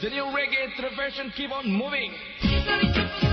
the new reggae revolution keep on moving.